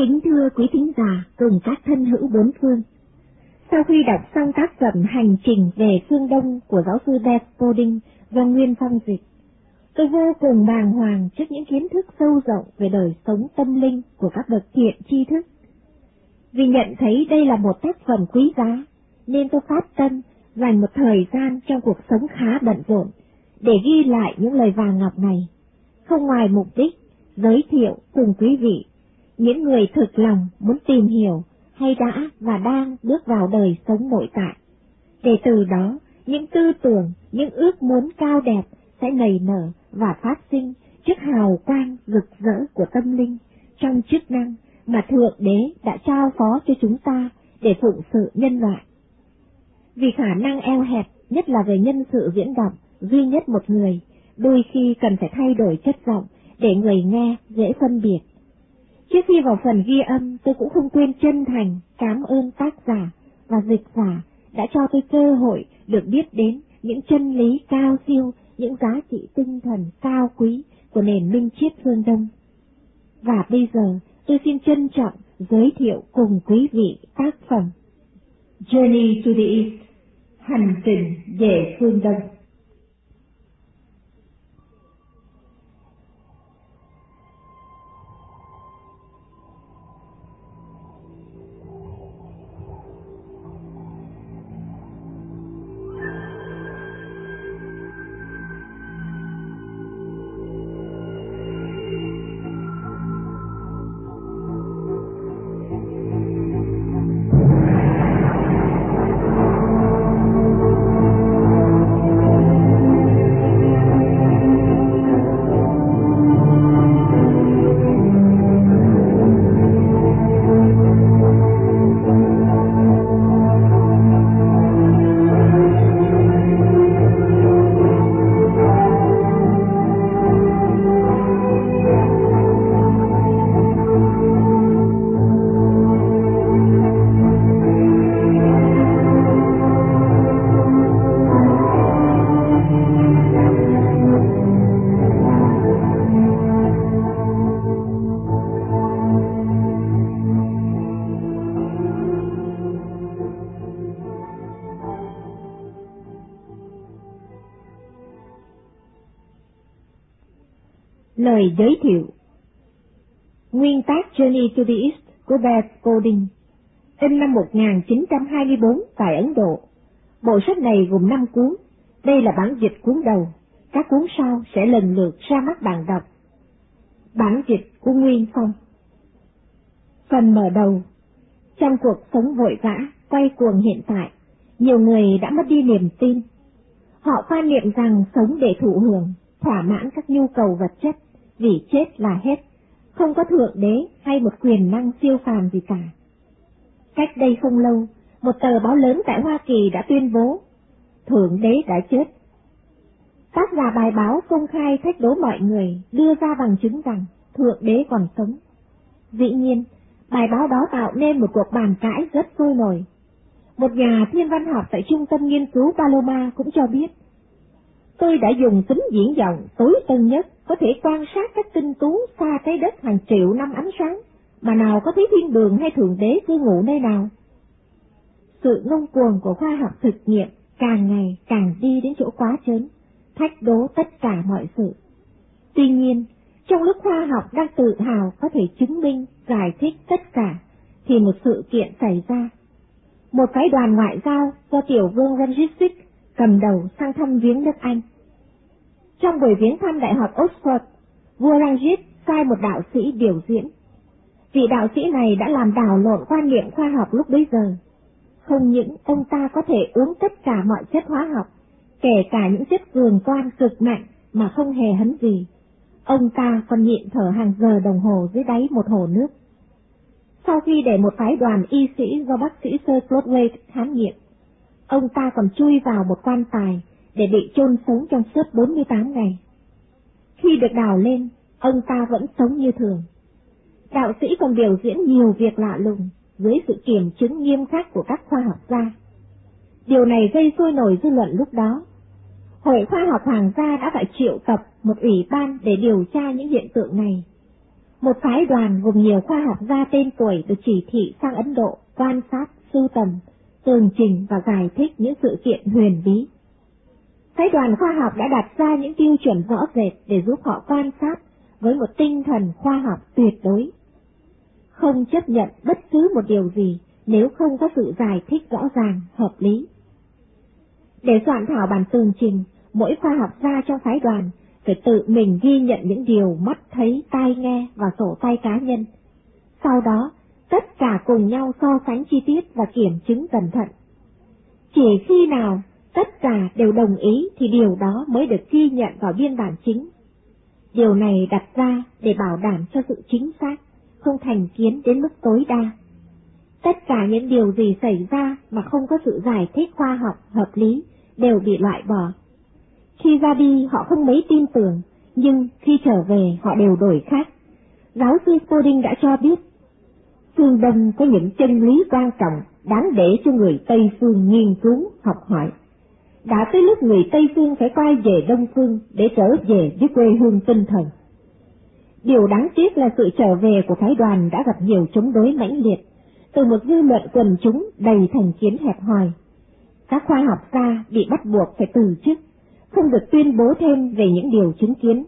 Kính thưa quý thính giả cùng các thân hữu bốn phương. Sau khi đọc xong tác phẩm Hành trình về phương Đông của giáo sư Beth Boding do Nguyên Phong dịch, tôi vô cùng bàng hoàng trước những kiến thức sâu rộng về đời sống tâm linh của các bậc thiện tri thức. Vì nhận thấy đây là một tác phẩm quý giá, nên tôi phát tâm dành một thời gian trong cuộc sống khá bận rộn để ghi lại những lời vàng ngọc này, không ngoài mục đích giới thiệu cùng quý vị những người thực lòng muốn tìm hiểu hay đã và đang bước vào đời sống nội tại. Để từ đó, những tư tưởng, những ước muốn cao đẹp sẽ nảy nở và phát sinh trước hào quang rực rỡ của tâm linh trong chức năng mà Thượng Đế đã trao phó cho chúng ta để phụng sự nhân loại. Vì khả năng eo hẹp, nhất là về nhân sự diễn đọc, duy nhất một người, đôi khi cần phải thay đổi chất giọng để người nghe dễ phân biệt. Trước khi vào phần ghi âm, tôi cũng không quên chân thành cảm ơn tác giả và dịch giả đã cho tôi cơ hội được biết đến những chân lý cao siêu, những giá trị tinh thần cao quý của nền minh triết phương Đông. Và bây giờ, tôi xin trân trọng giới thiệu cùng quý vị tác phẩm Journey to the East, hành trình về phương Đông. Lời giới thiệu. Nguyên tác Journey to the East của Beth Godin in năm 1924 tại Ấn Độ. Bộ sách này gồm 5 cuốn, đây là bản dịch cuốn đầu, các cuốn sau sẽ lần lượt ra mắt bạn đọc. Bản dịch của Nguyên Phong. Phần mở đầu. Trong cuộc sống vội vã, quay cuồng hiện tại, nhiều người đã mất đi niềm tin. Họ quan niệm rằng sống để thụ hưởng, thỏa mãn các nhu cầu vật chất, vì chết là hết, không có thượng đế hay một quyền năng siêu phàm gì cả. Cách đây không lâu, một tờ báo lớn tại Hoa Kỳ đã tuyên bố, thượng đế đã chết. Tác giả bài báo công khai thách đố mọi người đưa ra bằng chứng rằng thượng đế còn sống. Dĩ nhiên, bài báo đó tạo nên một cuộc bàn cãi rất sôi nổi. Một nhà thiên văn học tại trung tâm nghiên cứu Paloma cũng cho biết, tôi đã dùng tính diễn giọng tối tân nhất có thể quan sát các tinh tú xa trái đất hàng triệu năm ánh sáng, mà nào có thấy thiên đường hay thượng đế cư ngụ nơi nào. Sự ngông cuồng của khoa học thực nghiệm càng ngày càng đi đến chỗ quá chớn, thách đố tất cả mọi sự. Tuy nhiên, trong lúc khoa học đang tự hào có thể chứng minh, giải thích tất cả, thì một sự kiện xảy ra. Một phái đoàn ngoại giao do tiểu vương Ranjit cầm đầu sang thăm viếng nước Anh. Trong buổi viếng thăm Đại học Oxford, vua Rangit sai một đạo sĩ biểu diễn. Vị đạo sĩ này đã làm đảo lộn quan niệm khoa học lúc bấy giờ. Không những ông ta có thể uống tất cả mọi chất hóa học, kể cả những chất cường toan cực mạnh mà không hề hấn gì. Ông ta còn nhịn thở hàng giờ đồng hồ dưới đáy một hồ nước. Sau khi để một phái đoàn y sĩ do bác sĩ Sir Clotway khám nghiệm, ông ta còn chui vào một quan tài để bị chôn sống trong suốt 48 ngày. Khi được đào lên, ông ta vẫn sống như thường. Đạo sĩ còn biểu diễn nhiều việc lạ lùng dưới sự kiểm chứng nghiêm khắc của các khoa học gia. Điều này gây sôi nổi dư luận lúc đó. Hội khoa học Hoàng gia đã phải triệu tập một ủy ban để điều tra những hiện tượng này. một phái đoàn gồm nhiều khoa học gia tên tuổi được chỉ thị sang Ấn Độ quan sát, sưu tầm, tường trình và giải thích những sự kiện huyền bí. Phái đoàn khoa học đã đặt ra những tiêu chuẩn rõ rệt để giúp họ quan sát với một tinh thần khoa học tuyệt đối. Không chấp nhận bất cứ một điều gì nếu không có sự giải thích rõ ràng, hợp lý. Để soạn thảo bản tường trình, mỗi khoa học gia trong phái đoàn phải tự mình ghi nhận những điều mắt thấy, tai nghe và sổ tay cá nhân. Sau đó, tất cả cùng nhau so sánh chi tiết và kiểm chứng cẩn thận. Chỉ khi nào tất cả đều đồng ý thì điều đó mới được ghi nhận vào biên bản chính. Điều này đặt ra để bảo đảm cho sự chính xác, không thành kiến đến mức tối đa. Tất cả những điều gì xảy ra mà không có sự giải thích khoa học hợp lý đều bị loại bỏ. Khi ra đi họ không mấy tin tưởng, nhưng khi trở về họ đều đổi khác. Giáo sư Spoding đã cho biết, phương Đông có những chân lý quan trọng đáng để cho người Tây Phương nghiên cứu, học hỏi. Đã tới lúc người Tây Phương phải quay về Đông Phương để trở về với quê hương tinh thần. Điều đáng tiếc là sự trở về của phái đoàn đã gặp nhiều chống đối mãnh liệt, từ một dư luận quần chúng đầy thành kiến hẹp hòi. Các khoa học gia bị bắt buộc phải từ chức, không được tuyên bố thêm về những điều chứng kiến.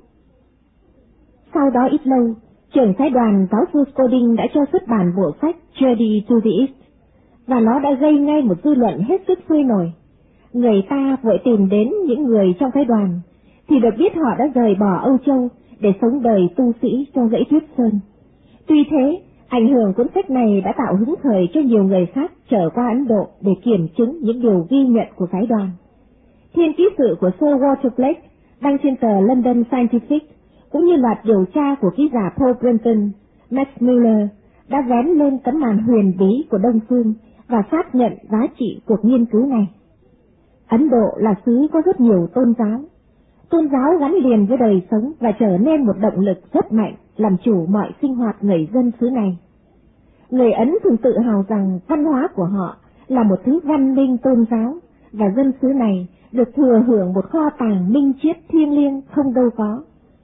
Sau đó ít lâu, trưởng phái đoàn giáo sư Scoding đã cho xuất bản bộ sách Journey to the East, và nó đã gây ngay một dư luận hết sức sôi nổi. Người ta vội tìm đến những người trong phái đoàn, thì được biết họ đã rời bỏ Âu Châu để sống đời tu sĩ trong dãy tuyết sơn. Tuy thế, ảnh hưởng cuốn sách này đã tạo hứng khởi cho nhiều người khác trở qua Ấn Độ để kiểm chứng những điều ghi nhận của phái đoàn. Thiên ký sự của Sir Walter Blake đăng trên tờ London Scientific cũng như loạt điều tra của ký giả Paul Brenton, Max Muller đã vén lên tấm màn huyền bí của Đông Phương và xác nhận giá trị cuộc nghiên cứu này. Ấn Độ là xứ có rất nhiều tôn giáo. Tôn giáo gắn liền với đời sống và trở nên một động lực rất mạnh làm chủ mọi sinh hoạt người dân xứ này. Người Ấn thường tự hào rằng văn hóa của họ là một thứ văn minh tôn giáo và dân xứ này được thừa hưởng một kho tàng minh triết thiêng liêng không đâu có.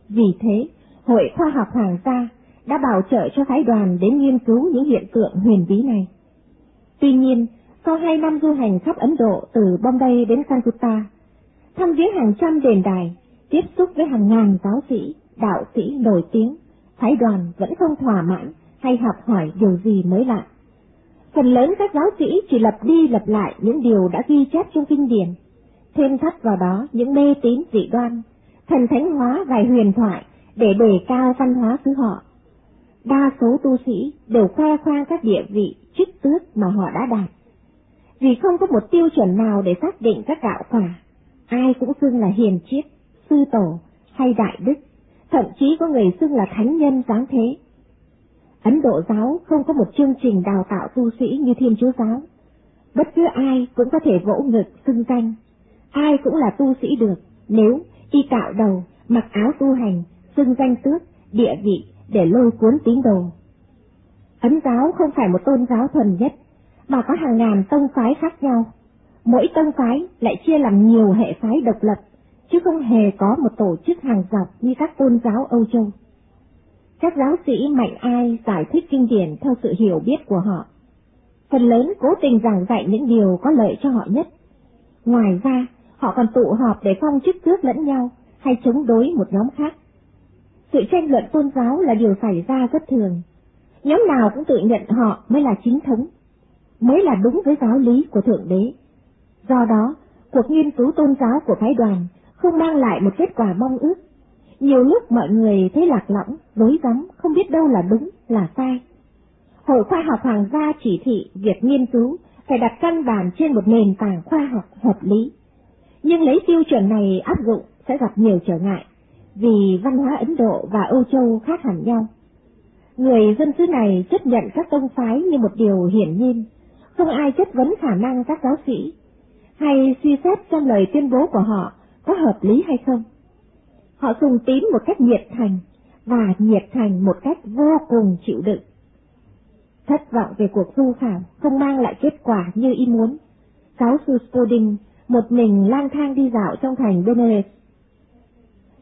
Vì thế, Hội Khoa học Hoàng gia đã bảo trợ cho phái đoàn đến nghiên cứu những hiện tượng huyền bí này. Tuy nhiên, sau hai năm du hành khắp Ấn Độ từ Bombay đến Calcutta, thăm viếng hàng trăm đền đài, tiếp xúc với hàng ngàn giáo sĩ, đạo sĩ nổi tiếng, phái đoàn vẫn không thỏa mãn hay học hỏi điều gì mới lạ. Phần lớn các giáo sĩ chỉ lặp đi lặp lại những điều đã ghi chép trong kinh điển, thêm thắt vào đó những mê tín dị đoan, thần thánh hóa vài huyền thoại để đề cao văn hóa xứ họ. Đa số tu sĩ đều khoe khoang các địa vị chức tước mà họ đã đạt. Vì không có một tiêu chuẩn nào để xác định các đạo quả, ai cũng xưng là hiền triết, sư tổ hay đại đức, thậm chí có người xưng là thánh nhân dáng thế. Ấn Độ giáo không có một chương trình đào tạo tu sĩ như Thiên Chúa giáo. Bất cứ ai cũng có thể vỗ ngực xưng danh, ai cũng là tu sĩ được nếu y cạo đầu, mặc áo tu hành, xưng danh tước, địa vị để lôi cuốn tín đồ. Ấn giáo không phải một tôn giáo thuần nhất, mà có hàng ngàn tông phái khác nhau. Mỗi tông phái lại chia làm nhiều hệ phái độc lập, chứ không hề có một tổ chức hàng dọc như các tôn giáo Âu Châu. Các giáo sĩ mạnh ai giải thích kinh điển theo sự hiểu biết của họ. Phần lớn cố tình giảng dạy những điều có lợi cho họ nhất. Ngoài ra, họ còn tụ họp để phong chức tước lẫn nhau hay chống đối một nhóm khác. Sự tranh luận tôn giáo là điều xảy ra rất thường. Nhóm nào cũng tự nhận họ mới là chính thống, mới là đúng với giáo lý của Thượng Đế. Do đó, cuộc nghiên cứu tôn giáo của phái đoàn không mang lại một kết quả mong ước. Nhiều lúc mọi người thấy lạc lõng, rối rắm, không biết đâu là đúng, là sai. Hội khoa học Hoàng gia chỉ thị việc nghiên cứu phải đặt căn bản trên một nền tảng khoa học hợp lý. Nhưng lấy tiêu chuẩn này áp dụng sẽ gặp nhiều trở ngại, vì văn hóa Ấn Độ và Âu Châu khác hẳn nhau. Người dân xứ này chấp nhận các tông phái như một điều hiển nhiên, không ai chất vấn khả năng các giáo sĩ, hay suy xét trong lời tuyên bố của họ có hợp lý hay không. Họ dùng tín một cách nhiệt thành, và nhiệt thành một cách vô cùng chịu đựng. Thất vọng về cuộc du khảo không mang lại kết quả như ý muốn. Giáo sư Spoding một mình lang thang đi dạo trong thành Benares.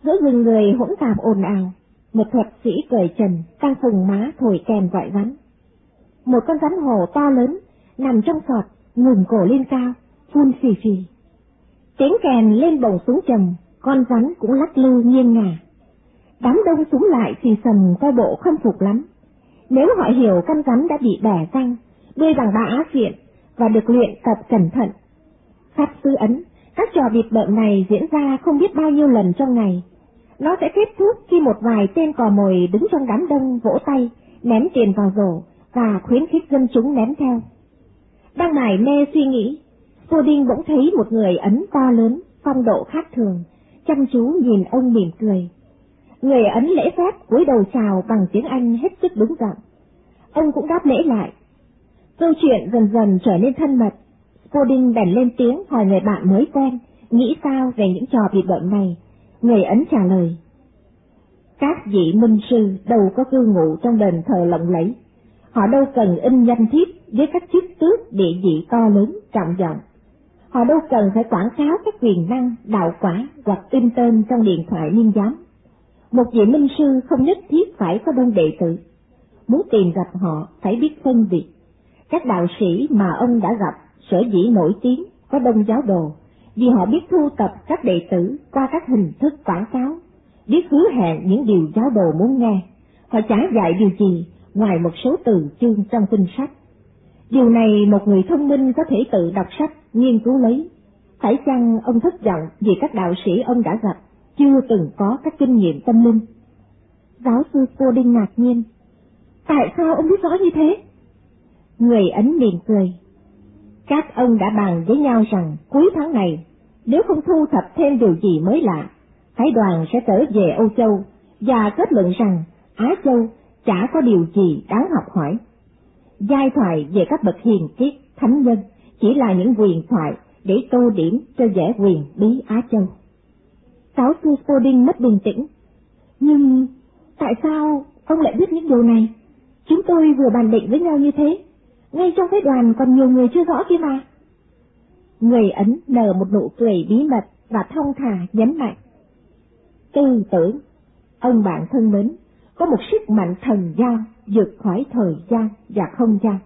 Giữa rừng người hỗn tạp ồn ào, một thuật sĩ cởi trần, căng phùng má thổi kèn gọi rắn. Một con rắn hổ to lớn, nằm trong sọt, ngừng cổ lên cao, phun phì phì. Tiếng kèn lên bồng xuống trầm, con rắn cũng lắc lư nghiêng ngả. Đám đông súng lại xì sầm coi bộ không phục lắm. Nếu họ hiểu con rắn đã bị bẻ răng, đuôi bằng bã á phiện và được luyện tập cẩn thận. Pháp sư ấn, các trò bịp bợm này diễn ra không biết bao nhiêu lần trong ngày. Nó sẽ kết thúc khi một vài tên cò mồi đứng trong đám đông vỗ tay, ném tiền vào rổ và khuyến khích dân chúng ném theo. Đang mải mê suy nghĩ, Pudding bỗng thấy một người ấn to lớn, phong độ khác thường, chăm chú nhìn ông mỉm cười. Người ấn lễ phép cúi đầu chào bằng tiếng Anh hết sức đúng giọng. Ông cũng đáp lễ lại. Câu chuyện dần dần trở nên thân mật. Pudding bèn lên tiếng hỏi người bạn mới quen, nghĩ sao về những trò bị bệnh này. Người ấn trả lời. Các vị minh sư đâu có cư ngụ trong đền thờ lộng lẫy. Họ đâu cần in danh thiếp với các chức tước địa vị to lớn, trọng vọng. Họ đâu cần phải quảng cáo các quyền năng, đạo quả hoặc tin tên trong điện thoại niên giám. Một vị minh sư không nhất thiết phải có đông đệ tử. Muốn tìm gặp họ phải biết phân biệt. Các đạo sĩ mà ông đã gặp sở dĩ nổi tiếng có đông giáo đồ vì họ biết thu tập các đệ tử qua các hình thức quảng cáo, biết hứa hẹn những điều giáo đồ muốn nghe. Họ chả dạy điều gì ngoài một số từ chương trong kinh sách. Điều này một người thông minh có thể tự đọc sách, nghiên cứu lấy. Phải chăng ông thất vọng vì các đạo sĩ ông đã gặp chưa từng có các kinh nghiệm tâm linh? Giáo sư cô Đinh ngạc nhiên. Tại sao ông biết rõ như thế? Người ấn miệng cười. Các ông đã bàn với nhau rằng cuối tháng này, nếu không thu thập thêm điều gì mới lạ, phái đoàn sẽ trở về Âu Châu và kết luận rằng Á Châu chả có điều gì đáng học hỏi. Giai thoại về các bậc hiền triết, thánh nhân chỉ là những quyền thoại để tô điểm cho vẻ quyền bí Á Châu. Giáo sư Spoding mất bình tĩnh. Nhưng tại sao ông lại biết những điều này? Chúng tôi vừa bàn định với nhau như thế, ngay trong phái đoàn còn nhiều người chưa rõ kia mà. Người Ấn nở một nụ cười bí mật và thông thả nhấn mạnh. Tư tưởng, ông bạn thân mến, có một sức mạnh thần giao vượt khỏi thời gian và không gian.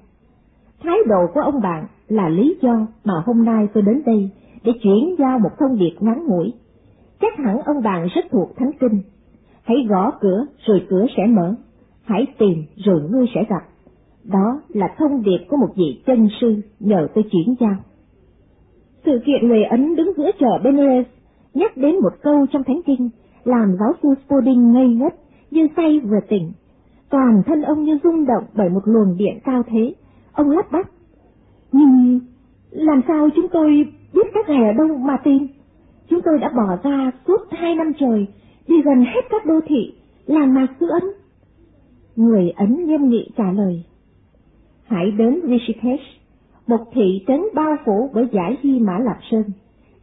Thái độ của ông bạn là lý do mà hôm nay tôi đến đây để chuyển giao một thông điệp ngắn ngủi. Chắc hẳn ông bạn rất thuộc Thánh Kinh. Hãy gõ cửa rồi cửa sẽ mở. Hãy tìm rồi ngươi sẽ gặp. Đó là thông điệp của một vị chân sư nhờ tôi chuyển giao. Sự kiện người Ấn đứng giữa chợ Benares nhắc đến một câu trong Thánh Kinh làm giáo sư Spoding ngây ngất như say vừa tỉnh. Toàn thân ông như rung động bởi một luồng điện cao thế. Ông lắp bắp. Nhưng làm sao chúng tôi biết các ngài ở đâu mà tìm? Chúng tôi đã bỏ ra suốt hai năm trời, đi gần hết các đô thị, làng mạc xứ Ấn. Người Ấn nghiêm nghị trả lời. Hãy đến Rishikesh, một thị trấn bao phủ bởi giải Hy Mã Lạp Sơn.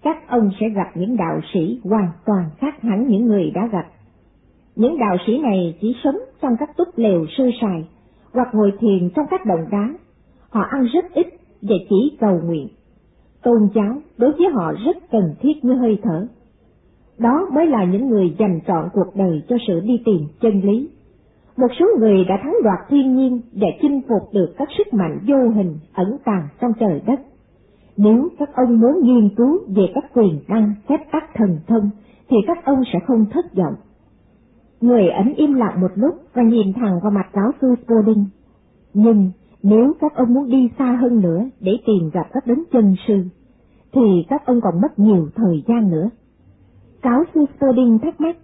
Các ông sẽ gặp những đạo sĩ hoàn toàn khác hẳn những người đã gặp. Những đạo sĩ này chỉ sống trong các túp lều sơ sài, hoặc ngồi thiền trong các đồng đá. Họ ăn rất ít và chỉ cầu nguyện. Tôn giáo đối với họ rất cần thiết như hơi thở. Đó mới là những người dành trọn cuộc đời cho sự đi tìm chân lý. Một số người đã thắng đoạt thiên nhiên và chinh phục được các sức mạnh vô hình ẩn tàng trong trời đất. Nếu các ông muốn nghiên cứu về các quyền năng phép tắc thần thông, thì các ông sẽ không thất vọng. Người ấn im lặng một lúc và nhìn thẳng vào mặt giáo sư Spalding. Nhưng nếu các ông muốn đi xa hơn nữa để tìm gặp các đấng chân sư, thì các ông còn mất nhiều thời gian nữa. Giáo sư Spalding thắc mắc.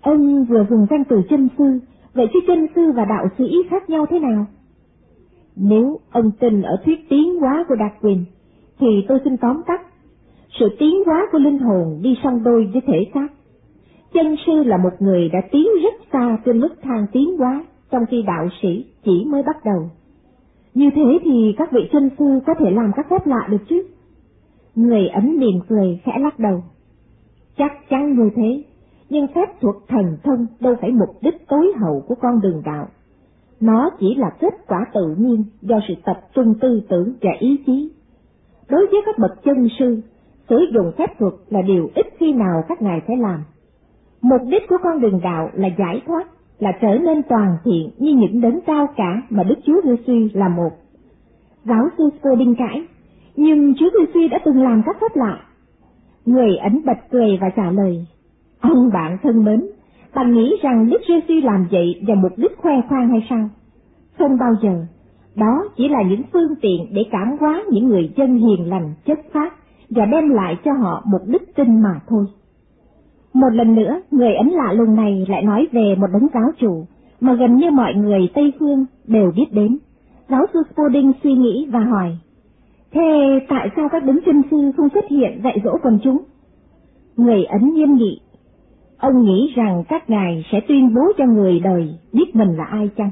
Ông vừa dùng danh từ chân sư, vậy chứ chân sư và đạo sĩ khác nhau thế nào? Nếu ông tin ở thuyết tiến hóa của Đạt Quyền, thì tôi xin tóm tắt. Sự tiến hóa của linh hồn đi song đôi với thể xác Chân sư là một người đã tiến rất xa trên mức thang tiến hóa, trong khi đạo sĩ chỉ mới bắt đầu. Như thế thì các vị chân sư có thể làm các phép lạ được chứ? Người ấm mỉm cười khẽ lắc đầu. Chắc chắn như thế, nhưng phép thuật thần thông đâu phải mục đích tối hậu của con đường đạo. Nó chỉ là kết quả tự nhiên do sự tập trung tư tưởng và ý chí. Đối với các bậc chân sư, sử dụng phép thuật là điều ít khi nào các ngài phải làm Mục đích của con đường đạo là giải thoát, là trở nên toàn thiện như những đấng cao cả mà Đức Chúa Giêsu là một. Giáo sư Spalding cãi, nhưng Chúa Giêsu đã từng làm các phép lạ. Người ẩn bật cười và trả lời, ông bạn thân mến, bạn nghĩ rằng Đức Giêsu làm vậy vào mục đích khoe khoang hay sao? Không bao giờ. Đó chỉ là những phương tiện để cảm hóa những người dân hiền lành chất phát và đem lại cho họ một đức tin mà thôi. Một lần nữa, người Ấn lạ lùng này lại nói về một đấng giáo chủ mà gần như mọi người Tây Phương đều biết đến. Giáo sư Spalding suy nghĩ và hỏi, Thế tại sao các đấng chân sư không xuất hiện dạy dỗ quần chúng? Người Ấn nghiêm nghị, ông nghĩ rằng các ngài sẽ tuyên bố cho người đời biết mình là ai chăng?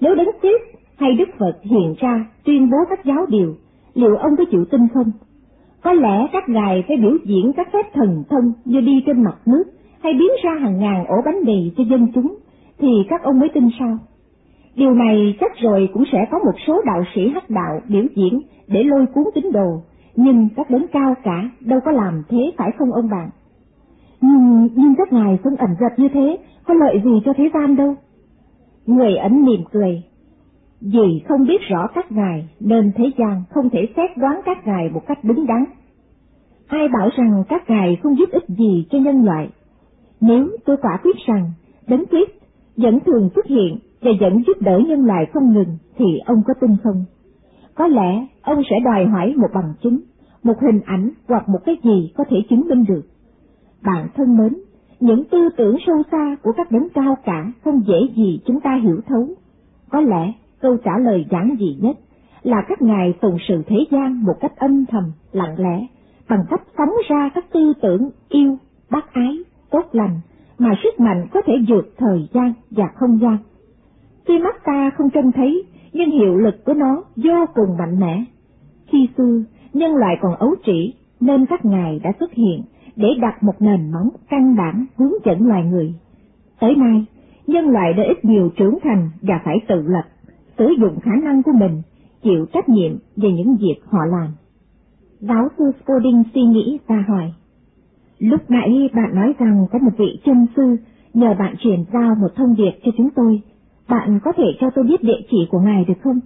Nếu đấng Christ hay Đức Phật hiện ra tuyên bố các giáo điều, liệu ông có chịu tin không? Có lẽ các ngài phải biểu diễn các phép thần thông như đi trên mặt nước hay biến ra hàng ngàn ổ bánh mì cho dân chúng, thì các ông mới tin sao? Điều này chắc rồi cũng sẽ có một số đạo sĩ hắc đạo biểu diễn để lôi cuốn tín đồ, nhưng các đấng cao cả đâu có làm thế phải không ông bạn? Nhưng, nhưng các ngài sống ẩn giật như thế, có lợi gì cho thế gian đâu? Người ẩn mỉm cười. Vì không biết rõ các ngài, nên thế gian không thể xét đoán các ngài một cách đúng đắn. Ai bảo rằng các ngài không giúp ích gì cho nhân loại? Nếu tôi quả quyết rằng Đấng Christ vẫn thường xuất hiện và vẫn giúp đỡ nhân loại không ngừng, thì ông có tin không? Có lẽ ông sẽ đòi hỏi một bằng chứng, một hình ảnh hoặc một cái gì có thể chứng minh được. Bạn thân mến, những tư tưởng sâu xa của các đấng cao cả không dễ gì chúng ta hiểu thấu. Có lẽ câu trả lời giản dị nhất là các ngài phụng sự thế gian một cách âm thầm, lặng lẽ, bằng cách phóng ra các tư tưởng yêu, bác ái, tốt lành, mà sức mạnh có thể vượt thời gian và không gian. Tuy mắt ta không trông thấy, nhưng hiệu lực của nó vô cùng mạnh mẽ. Khi xưa, nhân loại còn ấu trĩ, nên các ngài đã xuất hiện để đặt một nền móng căn bản hướng dẫn loài người. Tới nay, nhân loại đã ít nhiều trưởng thành và phải tự lập, sử dụng khả năng của mình, chịu trách nhiệm về những việc họ làm. Giáo sư Spalding suy nghĩ và hỏi, Lúc nãy bạn nói rằng có một vị chân sư nhờ bạn chuyển giao một thông điệp cho chúng tôi, bạn có thể cho tôi biết địa chỉ của ngài được không?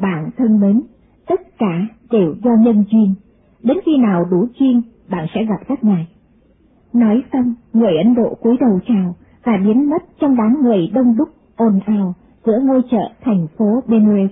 Bạn thân mến, tất cả đều do nhân duyên, đến khi nào đủ duyên bạn sẽ gặp các ngài. Nói xong, người Ấn Độ cúi đầu chào và biến mất trong đám người đông đúc ồn ào giữa ngôi chợ thành phố Benares.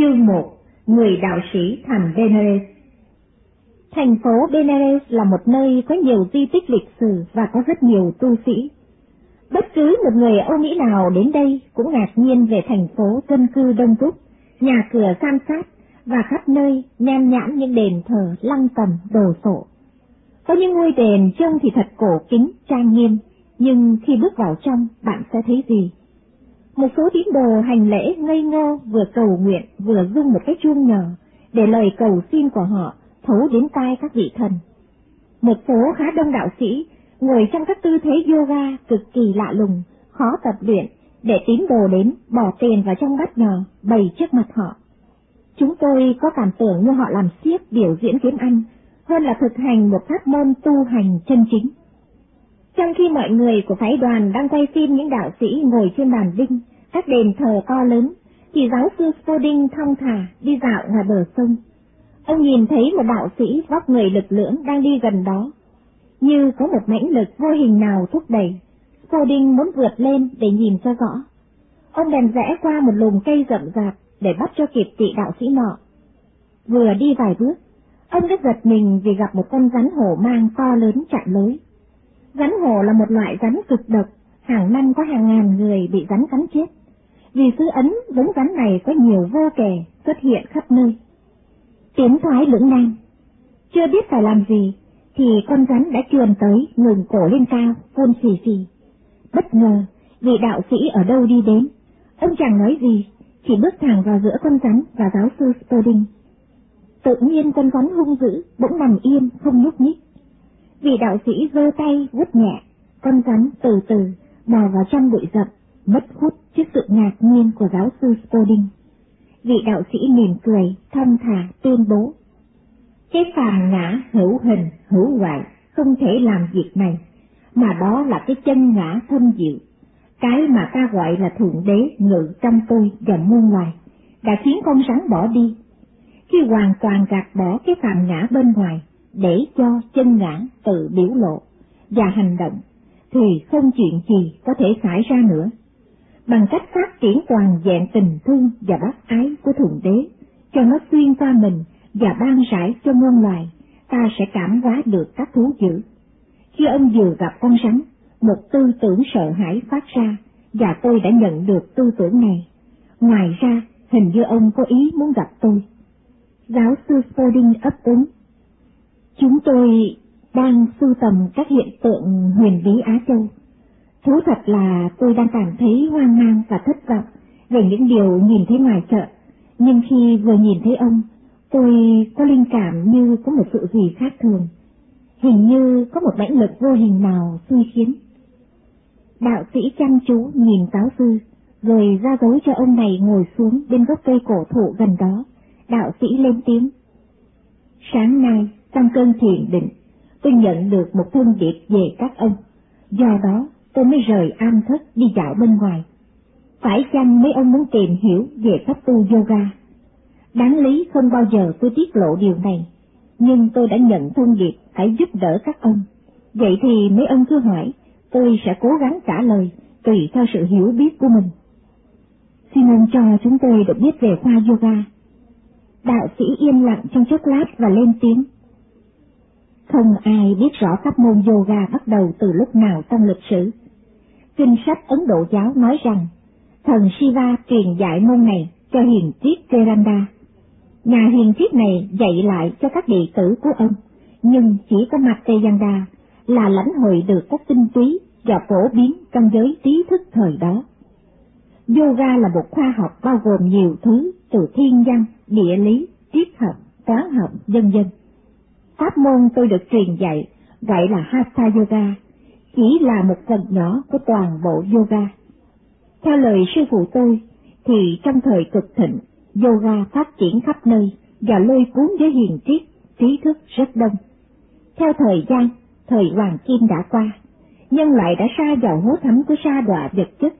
Chương 1 Người đạo sĩ thành Benares Thành phố Benares là một nơi có nhiều di tích lịch sử và có rất nhiều tu sĩ. Bất cứ một người Âu Mỹ nào đến đây cũng ngạc nhiên về thành phố dân cư đông đúc, nhà cửa san sát và khắp nơi nhan nhãn những đền thờ lăng tầm đồ sộ. Có những ngôi đền trông thì thật cổ kính, trang nghiêm, nhưng khi bước vào trong bạn sẽ thấy gì? Một số tín đồ hành lễ ngây ngô vừa cầu nguyện vừa rung một cái chuông nhỏ để lời cầu xin của họ thấu đến tai các vị thần. Một số khá đông đạo sĩ ngồi trong các tư thế yoga cực kỳ lạ lùng, khó tập luyện để tín đồ đến bỏ tiền vào trong bát nhỏ bày trước mặt họ. Chúng tôi có cảm tưởng như họ làm siếc biểu diễn kiếm ăn hơn là thực hành một pháp môn tu hành chân chính. Trong khi mọi người của phái đoàn đang quay phim những đạo sĩ ngồi trên bàn vinh, các đền thờ to lớn, thì giáo sư Spoding thong thả đi dạo ngoài bờ sông. Ông nhìn thấy một đạo sĩ vóc người lực lưỡng đang đi gần đó, như có một mãnh lực vô hình nào thúc đẩy. Spoding muốn vượt lên để nhìn cho rõ. Ông bèn rẽ qua một lùm cây rậm rạp để bắt cho kịp vị đạo sĩ nọ. Vừa đi vài bước, ông đã giật mình vì gặp một con rắn hổ mang to lớn chặn lối. Rắn hổ là một loại rắn cực độc, hàng năm có hàng ngàn người bị rắn cắn chết. Vì xứ Ấn, giống rắn này có nhiều vô kể xuất hiện khắp nơi. Tiến thoái lưỡng nan, chưa biết phải làm gì, thì con rắn đã trườn tới, ngừng cổ lên cao, phun xì xì. Bất ngờ, vị đạo sĩ ở đâu đi đến, ông chẳng nói gì, chỉ bước thẳng vào giữa con rắn và giáo sư Spalding. Tự nhiên con rắn hung dữ, bỗng nằm yên, không nhúc nhích. Vị đạo sĩ giơ tay vút nhẹ, con rắn từ từ bò vào trong bụi rậm, mất hút trước sự ngạc nhiên của giáo sư Spalding. Vị đạo sĩ mỉm cười, thong thả tuyên bố. Cái phàm ngã hữu hình, hữu hoại, không thể làm việc này, mà đó là cái chân ngã thâm diệu. Cái mà ta gọi là Thượng Đế ngự trong tôi và muôn loài, đã khiến con rắn bỏ đi. Khi hoàn toàn gạt bỏ cái phàm ngã bên ngoài, để cho chân ngã tự biểu lộ và hành động, thì không chuyện gì có thể xảy ra nữa. Bằng cách phát triển toàn vẹn tình thương và bác ái của Thượng Đế, cho nó xuyên qua mình và ban rải cho muôn loài, ta sẽ cảm hóa được các thú dữ. Khi ông vừa gặp con rắn, một tư tưởng sợ hãi phát ra, và tôi đã nhận được tư tưởng này. Ngoài ra, hình như ông có ý muốn gặp tôi. Giáo sư Spalding ấp úng. Chúng tôi đang sưu tầm các hiện tượng huyền bí Á Châu. Thú thật là tôi đang cảm thấy hoang mang và thất vọng về những điều nhìn thấy ngoài chợ, nhưng khi vừa nhìn thấy ông, tôi có linh cảm như có một sự gì khác thường. Hình như có một mãnh lực vô hình nào suy khiến. Đạo sĩ chăm chú nhìn giáo sư, rồi ra dấu cho ông này ngồi xuống bên gốc cây cổ thụ gần đó. Đạo sĩ lên tiếng. Sáng nay, trong cơn thiền định, tôi nhận được một thông điệp về các ông. Do đó, tôi mới rời am thất đi dạo bên ngoài. Phải chăng mấy ông muốn tìm hiểu về pháp tu yoga? Đáng lý không bao giờ tôi tiết lộ điều này, nhưng tôi đã nhận thông điệp phải giúp đỡ các ông. Vậy thì mấy ông cứ hỏi, tôi sẽ cố gắng trả lời, tùy theo sự hiểu biết của mình. Xin ông cho chúng tôi được biết về khoa yoga. Đạo sĩ yên lặng trong chốc lát và lên tiếng. Không ai biết rõ pháp môn yoga bắt đầu từ lúc nào trong lịch sử. Kinh sách Ấn Độ giáo nói rằng, thần Shiva truyền dạy môn này cho hiền triết Keranda. Nhà hiền triết này dạy lại cho các đệ tử của ông, nhưng chỉ có Mateyanda là lãnh hội được các tinh túy và phổ biến trong giới trí thức thời đó. Yoga là một khoa học bao gồm nhiều thứ từ thiên văn, địa lý, triết học, toán học, dân dân. Pháp môn tôi được truyền dạy gọi là Hatha Yoga, chỉ là một phần nhỏ của toàn bộ yoga. Theo lời sư phụ tôi, thì trong thời cực thịnh, yoga phát triển khắp nơi và lôi cuốn với hiền triết, trí thức rất đông. Theo thời gian, thời hoàng kim đã qua, nhân loại đã sa vào hố thấm của sa đọa vật chất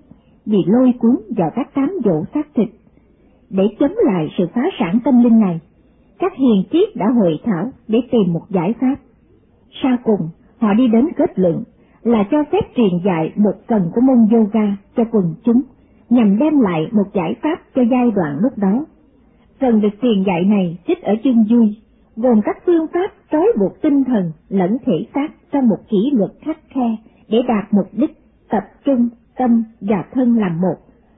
vì lôi cuốn vào các cám dỗ xác thịt. Để chống lại sự phá sản tâm linh này, các hiền triết đã hội thảo để tìm một giải pháp. Sau cùng, họ đi đến kết luận là cho phép truyền dạy một phần của môn yoga cho quần chúng, nhằm đem lại một giải pháp cho giai đoạn lúc đó. Phần được truyền dạy này trích ở chân vui, gồm các phương pháp trói buộc tinh thần lẫn thể xác trong một kỷ luật khắc khe để đạt mục đích tập trung tâm và thân làm một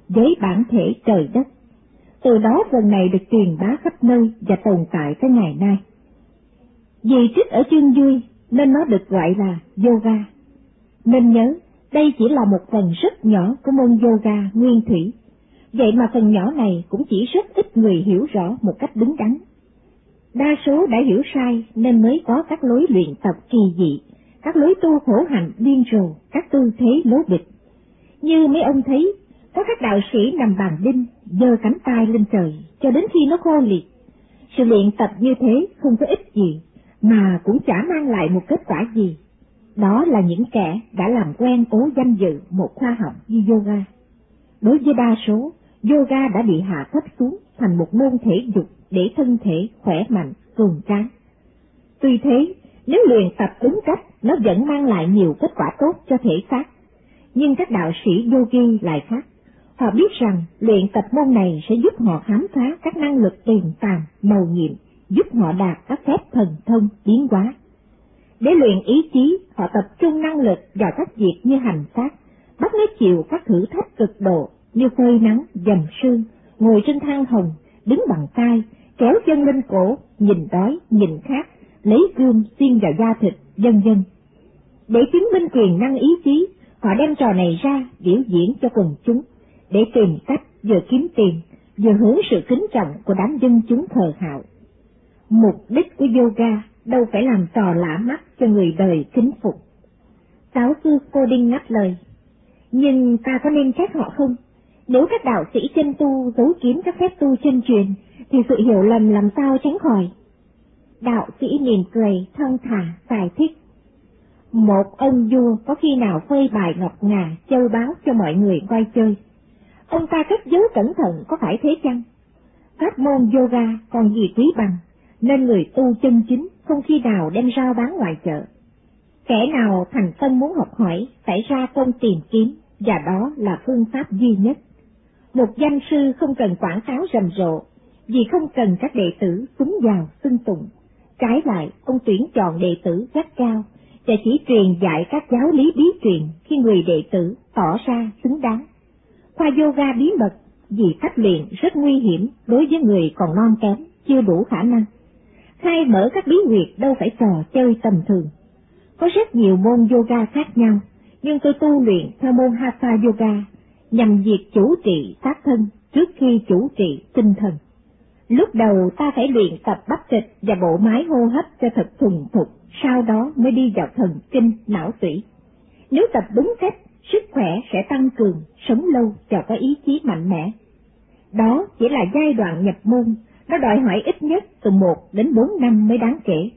với bản thể trời đất. Từ đó phần này được truyền bá khắp nơi và tồn tại tới ngày nay. Vì trích ở chương vui nên nó được gọi là yoga. Nên nhớ, đây chỉ là một phần rất nhỏ của môn yoga nguyên thủy. Vậy mà phần nhỏ này cũng chỉ rất ít người hiểu rõ một cách đúng đắn. Đa số đã hiểu sai nên mới có các lối luyện tập kỳ dị, các lối tu khổ hạnh điên rồ, các tư thế lố bịch. Như mấy ông thấy, có các đạo sĩ nằm bàn đinh, giơ cánh tay lên trời, cho đến khi nó khô liệt. Sự luyện tập như thế không có ích gì, mà cũng chả mang lại một kết quả gì. Đó là những kẻ đã làm quen ố danh dự một khoa học như yoga. Đối với đa số, yoga đã bị hạ thấp xuống thành một môn thể dục để thân thể khỏe mạnh, cường tráng. Tuy thế, nếu luyện tập đúng cách, nó vẫn mang lại nhiều kết quả tốt cho thể xác. Nhưng các đạo sĩ yogi lại khác. Họ biết rằng luyện tập môn này sẽ giúp họ khám phá các năng lực tiềm tàng, màu nhiệm, giúp họ đạt các phép thần thông, biến hóa. Để luyện ý chí, họ tập trung năng lực vào các việc như hành xác, bắt nó chịu các thử thách cực độ như phơi nắng, dầm sương, ngồi trên thang hồng, đứng bằng tay, kéo chân lên cổ, nhìn đói, nhìn khát, lấy gươm xiên vào da thịt, vân vân. Để chứng minh quyền năng ý chí, họ đem trò này ra biểu diễn cho quần chúng, để tìm cách vừa kiếm tiền, vừa hướng sự kính trọng của đám dân chúng thờ hạo. Mục đích của yoga đâu phải làm trò lạ mắt cho người đời kính phục. Giáo sư cô Đinh ngắt lời, nhưng ta có nên trách họ không? Nếu các đạo sĩ chân tu giấu kín các phép tu chân truyền, thì sự hiểu lầm làm sao tránh khỏi? Đạo sĩ mỉm cười, thong thả, giải thích. Một ông vua có khi nào phơi bài ngọc ngà, châu báu cho mọi người coi chơi. Ông ta cất giấu cẩn thận có phải thế chăng? Pháp môn yoga còn gì quý bằng, nên người tu chân chính không khi nào đem rao bán ngoài chợ. Kẻ nào thành tâm muốn học hỏi, phải ra công tìm kiếm, và đó là phương pháp duy nhất. Một danh sư không cần quảng cáo rầm rộ, vì không cần các đệ tử súng vào xưng tụng. Trái lại, ông tuyển chọn đệ tử rất cao, và chỉ truyền dạy các giáo lý bí truyền khi người đệ tử tỏ ra xứng đáng. Khoa yoga bí mật vì cách luyện rất nguy hiểm đối với người còn non kém, chưa đủ khả năng. Khai mở các bí quyệt đâu phải trò chơi tầm thường. Có rất nhiều môn yoga khác nhau, nhưng tôi tu luyện theo môn Hatha Yoga nhằm việc chủ trị xác thân trước khi chủ trị tinh thần. Lúc đầu ta phải luyện tập bắp thịt và bộ máy hô hấp cho thật thuần thục, sau đó mới đi vào thần kinh, não tủy. Nếu tập đúng cách, sức khỏe sẽ tăng cường, sống lâu và có ý chí mạnh mẽ. Đó chỉ là giai đoạn nhập môn, nó đòi hỏi ít nhất từ một đến bốn năm mới đáng kể.